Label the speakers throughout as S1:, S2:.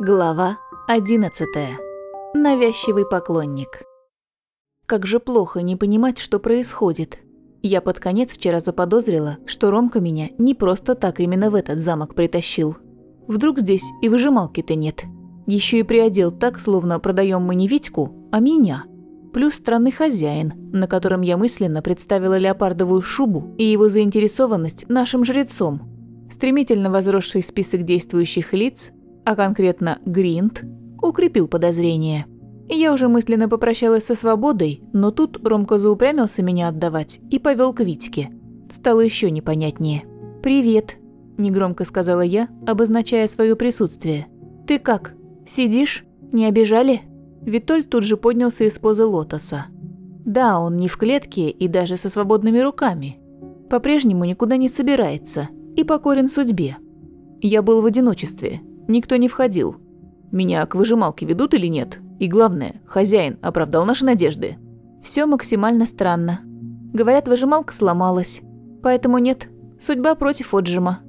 S1: Глава 11. Навязчивый поклонник. Как же плохо не понимать, что происходит. Я под конец вчера заподозрила, что Ромка меня не просто так именно в этот замок притащил. Вдруг здесь и выжималки-то нет. Еще и приодел так, словно продаем мы не Витьку, а меня. Плюс странный хозяин, на котором я мысленно представила леопардовую шубу и его заинтересованность нашим жрецом. Стремительно возросший список действующих лиц, а конкретно Гринт, укрепил подозрение. Я уже мысленно попрощалась со свободой, но тут Ромка заупрямился меня отдавать и повел к Витьке. Стало еще непонятнее. «Привет», – негромко сказала я, обозначая свое присутствие. «Ты как? Сидишь? Не обижали?» Витоль тут же поднялся из позы лотоса. Да, он не в клетке и даже со свободными руками. По-прежнему никуда не собирается и покорен судьбе. Я был в одиночестве, Никто не входил. Меня к выжималке ведут или нет? И главное, хозяин оправдал наши надежды. Все максимально странно. Говорят, выжималка сломалась. Поэтому нет, судьба против отжима.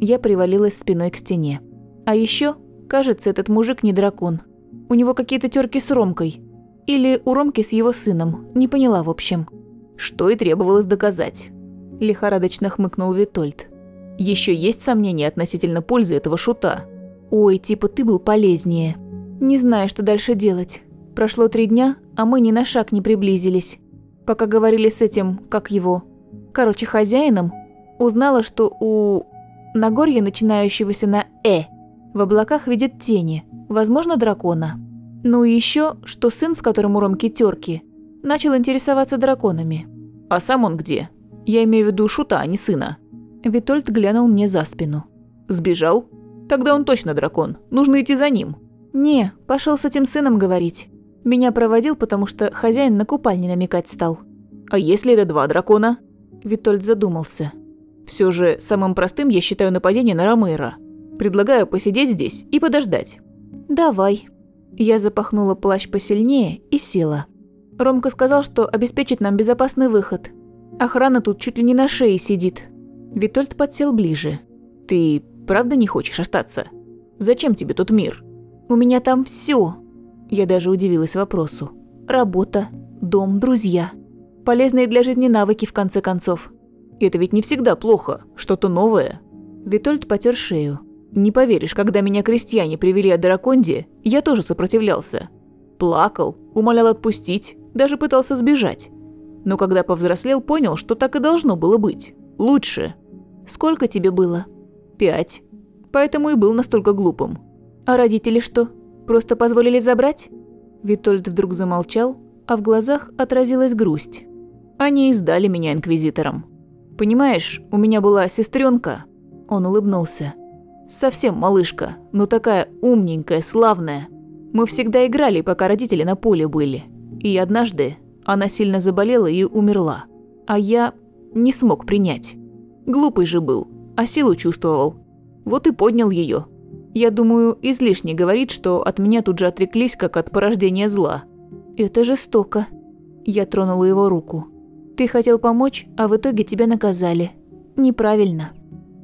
S1: Я привалилась спиной к стене. А еще, кажется, этот мужик не дракон. У него какие-то терки с Ромкой. Или у Ромки с его сыном. Не поняла, в общем. Что и требовалось доказать. Лихорадочно хмыкнул Витольд. Еще есть сомнения относительно пользы этого шута. «Ой, типа ты был полезнее. Не знаю, что дальше делать. Прошло три дня, а мы ни на шаг не приблизились. Пока говорили с этим, как его, короче, хозяином, узнала, что у Нагорья, начинающегося на «э», в облаках видят тени, возможно, дракона. Ну и еще, что сын, с которым у Ромки терки, начал интересоваться драконами. «А сам он где? Я имею в виду шута, а не сына». Витольд глянул мне за спину. «Сбежал?» Тогда он точно дракон. Нужно идти за ним. Не, пошел с этим сыном говорить. Меня проводил, потому что хозяин на купальне намекать стал. А если это два дракона? Витольд задумался. Все же самым простым я считаю нападение на Ромейра. Предлагаю посидеть здесь и подождать. Давай. Я запахнула плащ посильнее и села. Ромка сказал, что обеспечит нам безопасный выход. Охрана тут чуть ли не на шее сидит. Витольд подсел ближе. Ты правда не хочешь остаться? Зачем тебе тот мир? У меня там все. Я даже удивилась вопросу. Работа, дом, друзья. Полезные для жизни навыки, в конце концов. Это ведь не всегда плохо, что-то новое. Витольд потер шею. Не поверишь, когда меня крестьяне привели от Драконди, я тоже сопротивлялся. Плакал, умолял отпустить, даже пытался сбежать. Но когда повзрослел, понял, что так и должно было быть. Лучше. Сколько тебе было? Пять. Поэтому и был настолько глупым. А родители что, просто позволили забрать? Витольд вдруг замолчал, а в глазах отразилась грусть. Они издали меня инквизитором. Понимаешь, у меня была сестренка. Он улыбнулся. Совсем малышка, но такая умненькая, славная. Мы всегда играли, пока родители на поле были. И однажды она сильно заболела и умерла. А я не смог принять. Глупый же был, а силу чувствовал. Вот и поднял ее. Я думаю, излишне говорить, что от меня тут же отреклись, как от порождения зла. Это жестоко. Я тронула его руку. Ты хотел помочь, а в итоге тебя наказали. Неправильно.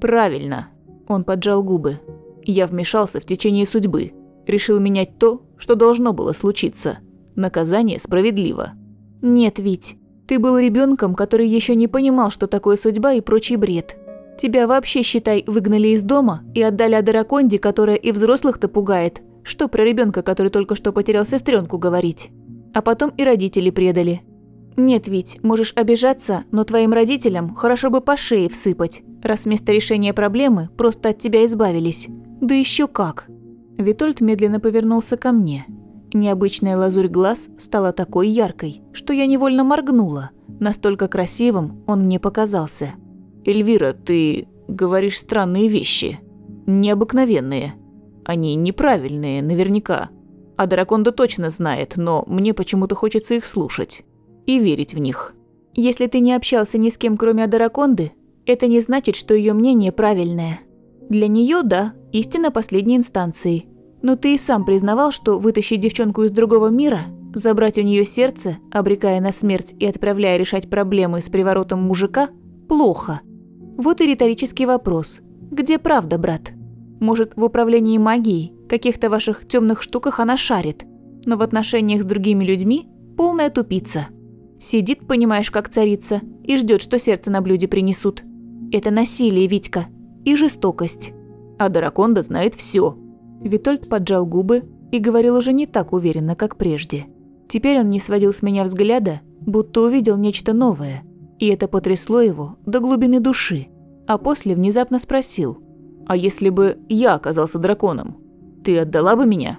S1: Правильно. Он поджал губы. Я вмешался в течение судьбы. Решил менять то, что должно было случиться. Наказание справедливо. Нет, Вить. Ты был ребенком, который еще не понимал, что такое судьба и прочий бред. Тебя вообще, считай, выгнали из дома и отдали Адараконде, которая и взрослых-то пугает. Что про ребенка, который только что потерял сестренку, говорить? А потом и родители предали. Нет, ведь можешь обижаться, но твоим родителям хорошо бы по шее всыпать, раз вместо решения проблемы просто от тебя избавились. Да еще как. Витольд медленно повернулся ко мне. Необычная лазурь глаз стала такой яркой, что я невольно моргнула. Настолько красивым он мне показался. «Эльвира, ты говоришь странные вещи. Необыкновенные. Они неправильные, наверняка. А Драконда точно знает, но мне почему-то хочется их слушать. И верить в них. Если ты не общался ни с кем, кроме Адараконды, это не значит, что ее мнение правильное. Для нее, да, истина последней инстанции. Но ты и сам признавал, что вытащить девчонку из другого мира, забрать у нее сердце, обрекая на смерть и отправляя решать проблемы с приворотом мужика, плохо – вот и риторический вопрос. Где правда, брат? Может, в управлении магией, каких-то ваших темных штуках она шарит, но в отношениях с другими людьми полная тупица. Сидит, понимаешь, как царица, и ждет, что сердце на блюде принесут. Это насилие, Витька, и жестокость. А Драконда знает все. Витольд поджал губы и говорил уже не так уверенно, как прежде. Теперь он не сводил с меня взгляда, будто увидел нечто новое, и это потрясло его до глубины души. А после внезапно спросил, «А если бы я оказался драконом, ты отдала бы меня?»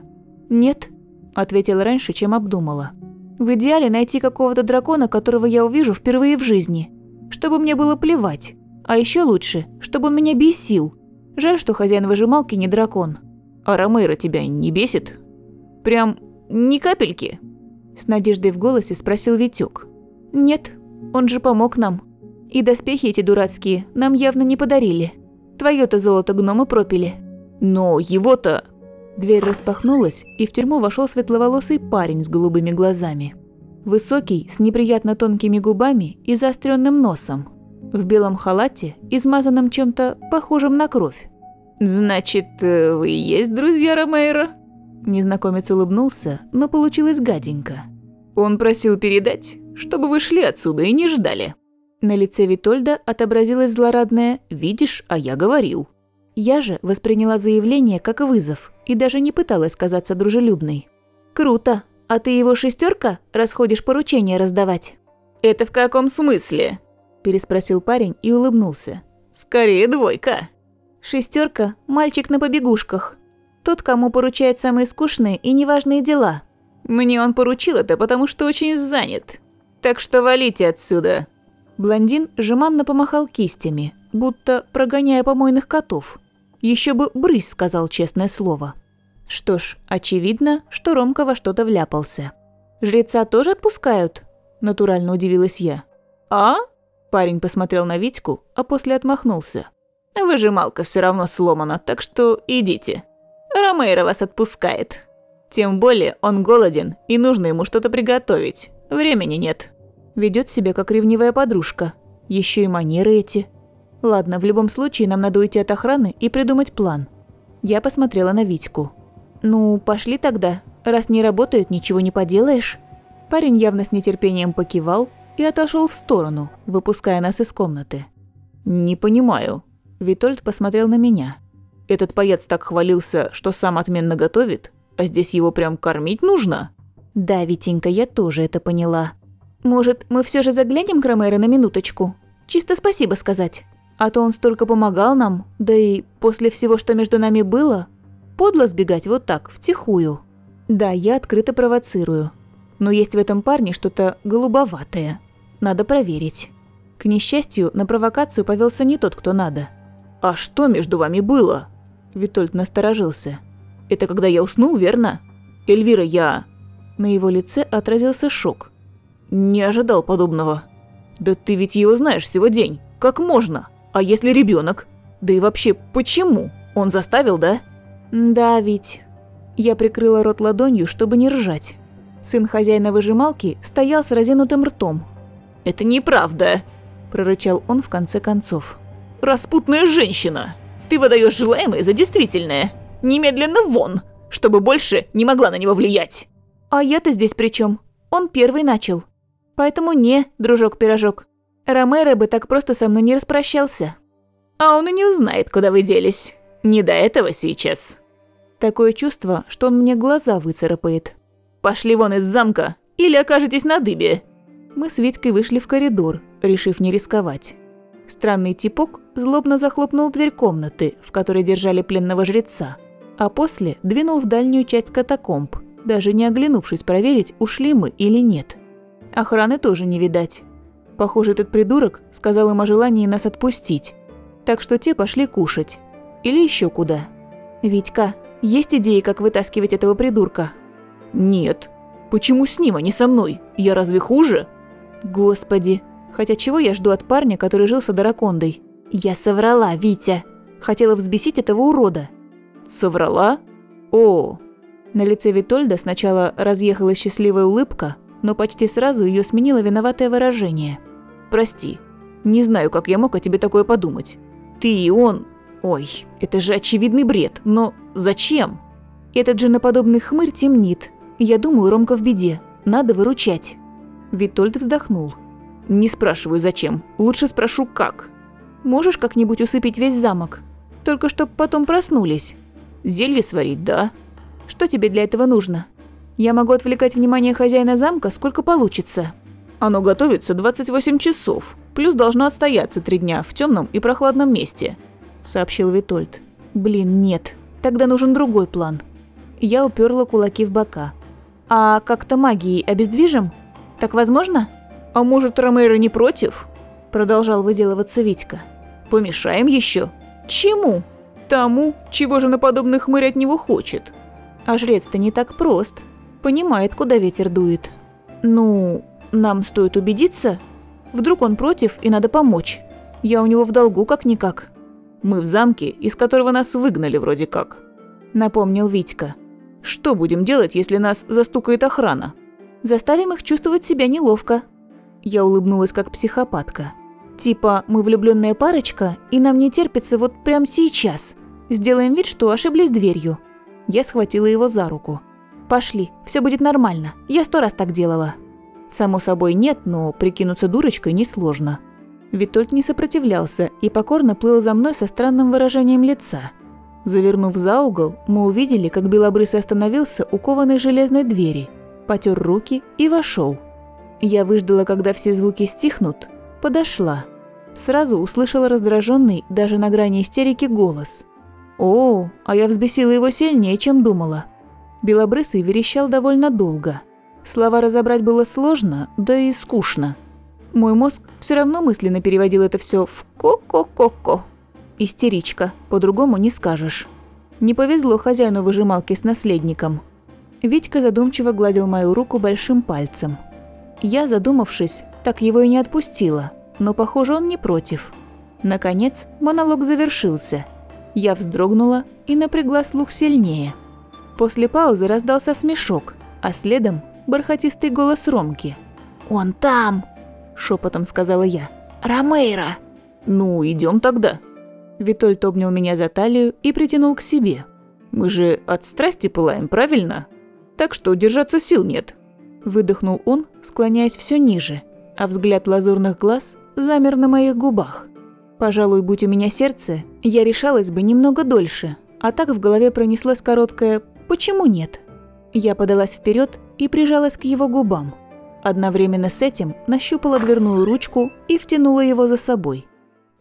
S1: «Нет», – ответила раньше, чем обдумала. «В идеале найти какого-то дракона, которого я увижу впервые в жизни, чтобы мне было плевать, а еще лучше, чтобы он меня бесил. Жаль, что хозяин выжималки не дракон. А Ромейро тебя не бесит? Прям ни капельки?» С надеждой в голосе спросил Витёк. «Нет, он же помог нам. И доспехи эти дурацкие нам явно не подарили. Твоё-то золото гномы пропили». «Но его-то...» Дверь распахнулась, и в тюрьму вошел светловолосый парень с голубыми глазами. Высокий, с неприятно тонкими губами и заостренным носом. В белом халате, измазанном чем-то похожим на кровь. «Значит, э, вы и есть друзья Ромейра?» Незнакомец улыбнулся, но получилось гаденько. Он просил передать, чтобы вы шли отсюда и не ждали. На лице Витольда отобразилось злорадное «видишь, а я говорил». Я же восприняла заявление как вызов и даже не пыталась казаться дружелюбной. «Круто! А ты его шестерка расходишь поручения раздавать?» «Это в каком смысле?» – переспросил парень и улыбнулся. «Скорее двойка». Шестерка – мальчик на побегушках. Тот, кому поручают самые скучные и неважные дела. Мне он поручил это, потому что очень занят. Так что валите отсюда. Блондин жеманно помахал кистями, будто прогоняя помойных котов. Еще бы брысь сказал честное слово. Что ж, очевидно, что Ромка во что-то вляпался. «Жреца тоже отпускают?» – натурально удивилась я. «А?» – парень посмотрел на Витьку, а после отмахнулся. Выжималка все равно сломана, так что идите. Ромейро вас отпускает. Тем более он голоден, и нужно ему что-то приготовить. Времени нет. Ведет себя как ревнивая подружка. Еще и манеры эти. Ладно, в любом случае нам надо уйти от охраны и придумать план. Я посмотрела на Витьку. Ну, пошли тогда. Раз не работает, ничего не поделаешь. Парень явно с нетерпением покивал и отошел в сторону, выпуская нас из комнаты. «Не понимаю», Витольд посмотрел на меня. «Этот паяц так хвалился, что сам отменно готовит, а здесь его прям кормить нужно?» «Да, Витенька, я тоже это поняла. Может, мы все же заглянем к Ромеро на минуточку? Чисто спасибо сказать. А то он столько помогал нам, да и после всего, что между нами было, подло сбегать вот так, втихую. Да, я открыто провоцирую. Но есть в этом парне что-то голубоватое. Надо проверить. К несчастью, на провокацию повелся не тот, кто надо. «А что между вами было?» Витольд насторожился. «Это когда я уснул, верно? Эльвира, я...» На его лице отразился шок. «Не ожидал подобного. Да ты ведь его знаешь всего день. Как можно? А если ребенок? Да и вообще, почему? Он заставил, да?» «Да, ведь...» Я прикрыла рот ладонью, чтобы не ржать. Сын хозяина выжималки стоял с разинутым ртом. «Это неправда!» – прорычал он в конце концов. «Распутная женщина! Ты выдаешь желаемое за действительное! Немедленно вон, чтобы больше не могла на него влиять!» «А я-то здесь при чем? Он первый начал. Поэтому не, дружок-пирожок. Ромеро бы так просто со мной не распрощался». «А он и не узнает, куда вы делись. Не до этого сейчас». Такое чувство, что он мне глаза выцарапает. «Пошли вон из замка, или окажетесь на дыбе». Мы с Витькой вышли в коридор, решив не рисковать. Странный типок злобно захлопнул дверь комнаты, в которой держали пленного жреца, а после двинул в дальнюю часть катакомб, даже не оглянувшись проверить, ушли мы или нет. Охраны тоже не видать. Похоже, этот придурок сказал им о желании нас отпустить, так что те пошли кушать. Или еще куда. «Витька, есть идеи, как вытаскивать этого придурка?» «Нет. Почему с ним, а не со мной? Я разве хуже?» «Господи, Хотя чего я жду от парня, который жил с Адаракондой? Я соврала, Витя. Хотела взбесить этого урода. Соврала? О. На лице Витольда сначала разъехалась счастливая улыбка, но почти сразу ее сменило виноватое выражение. Прости. Не знаю, как я мог о тебе такое подумать. Ты и он... Ой, это же очевидный бред, но зачем? Этот женоподобный хмырь темнит. Я думаю, Ромка в беде. Надо выручать. Витольд вздохнул.
S2: Не спрашиваю, зачем. Лучше спрошу, как.
S1: Можешь как-нибудь усыпить весь замок? Только чтоб потом проснулись.
S2: Зелье сварить, да.
S1: Что тебе для этого нужно? Я могу отвлекать внимание хозяина замка, сколько получится.
S2: Оно готовится 28 часов, плюс должно отстояться три дня в темном и прохладном месте», – сообщил Витольд.
S1: «Блин, нет. Тогда нужен другой план». Я уперла кулаки в бока. «А как-то магией обездвижим? Так возможно?»
S2: «А может, Ромейро не против?» – продолжал выделываться Витька. «Помешаем еще?» «Чему?» «Тому, чего же на подобных хмырь от него хочет».
S1: «А жрец-то не так прост. Понимает, куда ветер дует». «Ну, нам стоит убедиться. Вдруг он против и надо помочь. Я у него в долгу как-никак».
S2: «Мы в замке, из которого нас выгнали вроде как», – напомнил Витька. «Что будем делать, если нас застукает охрана?»
S1: «Заставим их чувствовать себя неловко». Я улыбнулась как психопатка. Типа, мы влюбленная парочка, и нам не терпится вот прямо сейчас. Сделаем вид, что ошиблись дверью. Я схватила его за руку. Пошли, все будет нормально. Я сто раз так делала. Само собой нет, но прикинуться дурочкой несложно. Витольд не сопротивлялся и покорно плыл за мной со странным выражением лица. Завернув за угол, мы увидели, как Белобрысый остановился у кованой железной двери, потер руки и вошел. Я выждала, когда все звуки стихнут, подошла. Сразу услышала раздраженный, даже на грани истерики, голос. О, а я взбесила его сильнее, чем думала. Белобрысый верещал довольно долго – Слова разобрать было сложно, да и скучно. Мой мозг все равно мысленно переводил это все в ко-ко-ко-ко. Истеричка, по-другому не скажешь. Не повезло хозяину выжималки с наследником. Витька задумчиво гладил мою руку большим пальцем. Я, задумавшись, так его и не отпустила, но, похоже, он не против. Наконец, монолог завершился. Я вздрогнула и напрягла слух сильнее. После паузы раздался смешок, а следом бархатистый голос Ромки.
S3: «Он там!» – шепотом сказала я. «Ромейро!»
S2: «Ну, идем тогда!» Витольд обнял меня за талию и притянул к себе. «Мы же от страсти пылаем, правильно? Так что держаться сил нет!» Выдохнул он, склоняясь все ниже, а взгляд лазурных глаз замер на моих губах. Пожалуй, будь у меня сердце, я решалась бы немного дольше, а так в голове пронеслось короткое «почему нет?». Я подалась вперед и прижалась к его губам. Одновременно с этим нащупала дверную ручку и втянула его за собой.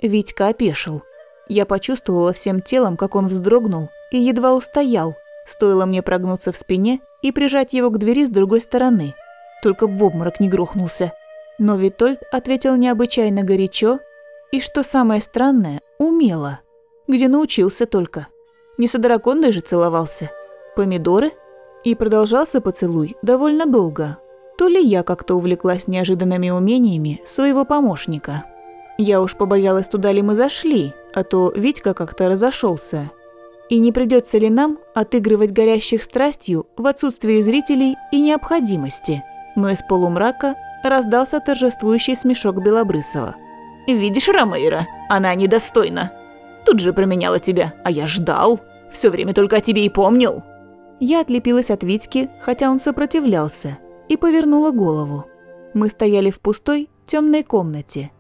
S2: Витька опешил. Я почувствовала всем телом, как он вздрогнул и едва устоял, стоило мне прогнуться в спине и прижать его к двери с другой стороны. Только в обморок не грохнулся. Но Витольд ответил необычайно горячо и, что самое странное, умело. Где научился только. Не с драконой же целовался. Помидоры – и продолжался поцелуй довольно долго. То ли я как-то увлеклась неожиданными умениями своего помощника. Я уж побоялась, туда ли мы зашли, а то Витька как-то разошелся. И не придется ли нам отыгрывать горящих страстью в отсутствии зрителей и необходимости? Но из полумрака раздался торжествующий смешок Белобрысова. «Видишь, Ромейра, она недостойна. Тут же променяла тебя, а я ждал. Все время только о тебе и помнил». Я отлепилась от Витьки, хотя он сопротивлялся, и повернула голову. Мы стояли в пустой, темной комнате.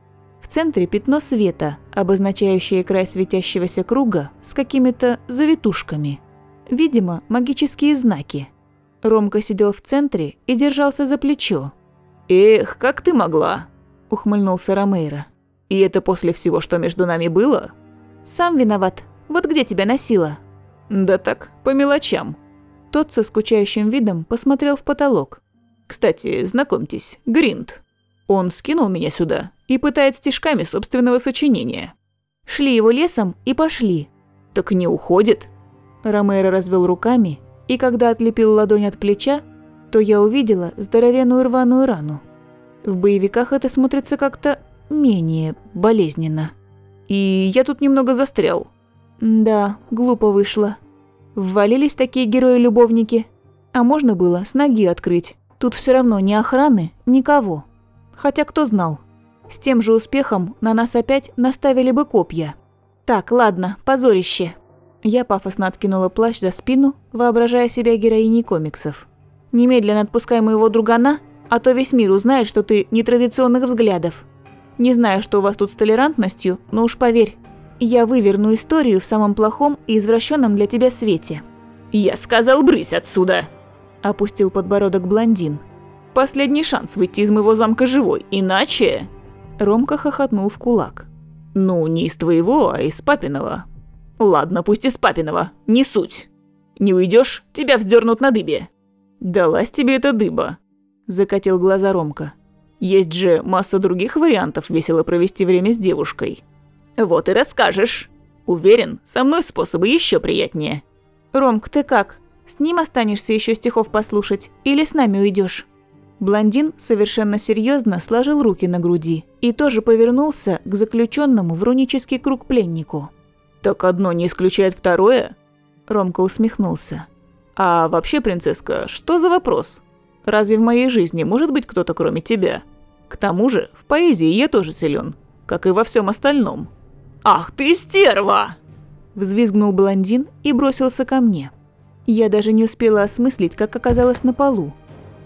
S2: В центре пятно света, обозначающее край светящегося круга с какими-то завитушками. Видимо, магические знаки. Ромка сидел в центре и держался за плечо. «Эх, как ты могла!» – ухмыльнулся Ромейро. «И это после всего, что между нами было?» «Сам виноват. Вот где тебя носило?» «Да так, по мелочам», тот со скучающим видом посмотрел в потолок. «Кстати, знакомьтесь, Гринд. Он скинул меня сюда и пытает стишками собственного сочинения». Шли его лесом и пошли. «Так не уходит?» Ромеро развел руками, и когда отлепил ладонь от плеча, то я увидела здоровенную рваную рану. В боевиках это смотрится как-то менее болезненно. И я тут немного застрял. Да, глупо вышло. Ввалились такие герои-любовники. А можно было с ноги открыть. Тут все равно ни охраны, никого. Хотя кто знал. С тем же успехом на нас опять наставили бы копья. Так, ладно, позорище.
S1: Я пафосно откинула плащ за спину, воображая себя героиней комиксов. «Немедленно отпускай моего другана, а то весь мир узнает, что ты нетрадиционных взглядов. Не знаю, что у вас тут с толерантностью, но уж поверь, я выверну историю в самом плохом и извращенном для тебя свете».
S2: «Я сказал, брысь отсюда!»
S1: – опустил подбородок блондин.
S2: «Последний шанс выйти из моего замка живой, иначе...»
S1: Ромка хохотнул в кулак.
S2: «Ну, не из твоего, а из папиного. Ладно, пусть из папиного, не суть. Не уйдешь, тебя вздернут на дыбе. Далась тебе эта дыба, закатил глаза Ромка. Есть же масса других вариантов весело провести время с девушкой. Вот и расскажешь. Уверен, со мной способы еще приятнее.
S1: Ромк, ты как? С ним останешься еще стихов послушать или с нами уйдешь? Блондин совершенно серьезно сложил руки на груди и тоже повернулся к заключенному в рунический круг пленнику.
S2: «Так одно не исключает второе?» Ромка усмехнулся. «А вообще, принцесска, что за вопрос? Разве в моей жизни может быть кто-то кроме тебя? К тому же, в поэзии я тоже силен, как и во всем остальном». «Ах ты стерва!»
S1: Взвизгнул блондин и бросился ко мне. Я даже не успела осмыслить, как оказалась на полу.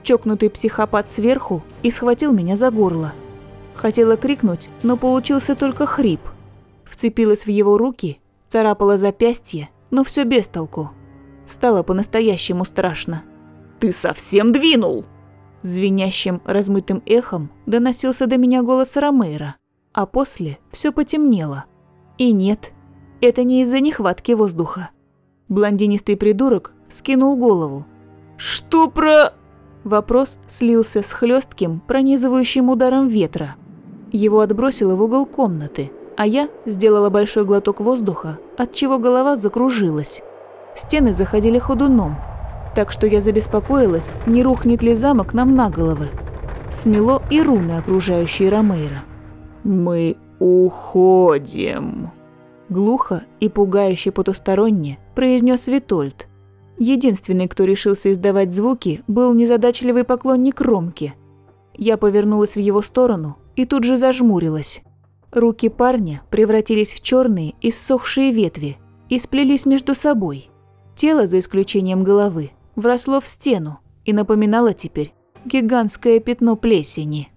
S1: Чокнутый психопат сверху и схватил меня за горло. Хотела крикнуть, но получился только хрип. Вцепилась в его руки Царапала запястье, но все без толку. Стало по-настоящему страшно.
S2: «Ты совсем двинул!»
S1: Звенящим, размытым эхом доносился до меня голос Ромейра, а после все потемнело. И нет, это не из-за нехватки воздуха. Блондинистый придурок скинул голову.
S2: «Что про...»
S1: Вопрос слился с хлестким, пронизывающим ударом ветра. Его отбросило в угол комнаты, а я сделала большой глоток воздуха, от чего голова закружилась. Стены заходили ходуном, так что я забеспокоилась, не рухнет ли замок нам на головы. Смело и руны, окружающие Ромейра.
S2: «Мы уходим», –
S1: глухо и пугающе потусторонне произнес Витольд. Единственный, кто решился издавать звуки, был незадачливый поклонник Ромки. Я повернулась в его сторону и тут же зажмурилась. Руки парня превратились в черные иссохшие ветви и сплелись между собой. Тело, за исключением головы, вросло в стену и напоминало теперь гигантское пятно плесени.